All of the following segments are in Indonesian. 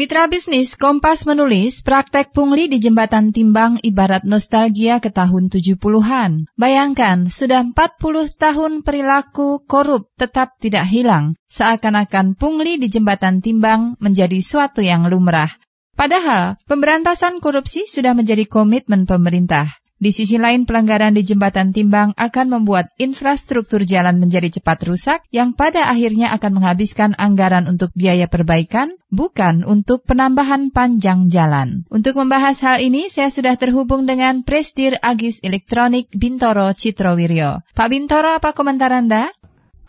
Mitra bisnis Kompas menulis praktek pungli di jembatan timbang ibarat nostalgia ke tahun 70-an. Bayangkan, sudah 40 tahun perilaku korup tetap tidak hilang, seakan-akan pungli di jembatan timbang menjadi suatu yang lumrah. Padahal, pemberantasan korupsi sudah menjadi komitmen pemerintah. Di sisi lain, pelanggaran di jembatan timbang akan membuat infrastruktur jalan menjadi cepat rusak yang pada akhirnya akan menghabiskan anggaran untuk biaya perbaikan, bukan untuk penambahan panjang jalan. Untuk membahas hal ini, saya sudah terhubung dengan Presdir Agis Elektronik Bintoro Citrowiryo. Pak Bintoro, apa komentar Anda?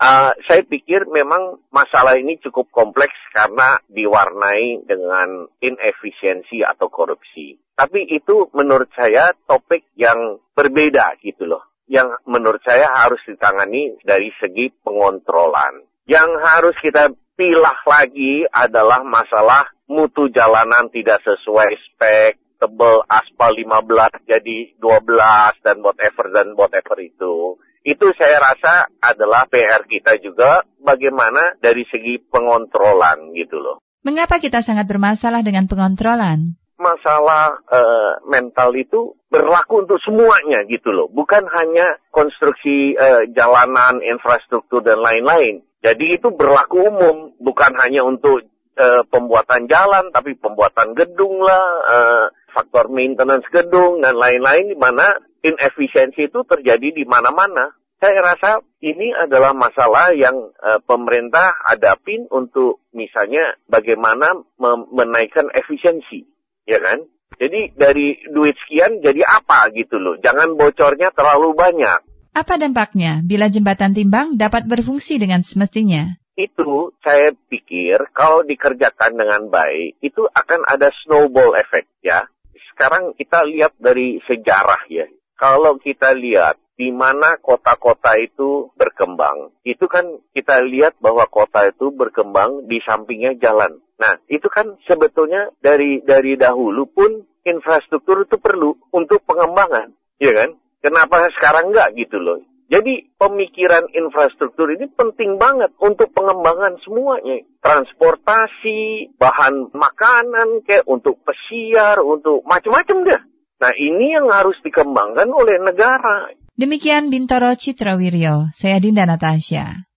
Uh, saya pikir memang masalah ini cukup kompleks karena diwarnai dengan inefisiensi atau korupsi. Tapi itu menurut saya topik yang berbeda gitu loh. Yang menurut saya harus ditangani dari segi pengontrolan. Yang harus kita pilah lagi adalah masalah mutu jalanan tidak sesuai spek, tebel aspal 15 jadi 12 dan whatever dan whatever itu itu saya rasa adalah PR kita juga bagaimana dari segi pengontrolan gitu loh. Mengapa kita sangat bermasalah dengan pengontrolan? Masalah uh, mental itu berlaku untuk semuanya gitu loh, bukan hanya konstruksi uh, jalanan, infrastruktur dan lain-lain. Jadi itu berlaku umum, bukan hanya untuk uh, pembuatan jalan, tapi pembuatan gedung lah, uh, faktor maintenance gedung dan lain-lain di mana inefisiensi itu terjadi di mana-mana. Saya rasa ini adalah masalah yang uh, pemerintah hadapin untuk misalnya bagaimana menaikkan efisiensi, ya kan? Jadi dari duit sekian jadi apa gitu loh. Jangan bocornya terlalu banyak. Apa dampaknya bila jembatan timbang dapat berfungsi dengan semestinya? Itu saya pikir kalau dikerjakan dengan baik itu akan ada snowball effect ya. Sekarang kita lihat dari sejarah ya kalau kita lihat di mana kota-kota itu berkembang, itu kan kita lihat bahwa kota itu berkembang di sampingnya jalan. Nah, itu kan sebetulnya dari dari dahulu pun infrastruktur itu perlu untuk pengembangan, ya kan? Kenapa sekarang enggak gitu loh? Jadi pemikiran infrastruktur ini penting banget untuk pengembangan semuanya. Transportasi, bahan makanan, kayak untuk pesiar, untuk macam-macam deh. Nah ini yang harus dikembangkan oleh negara. Demikian Bintoro Citrawiryo, saya Dinda Natasha.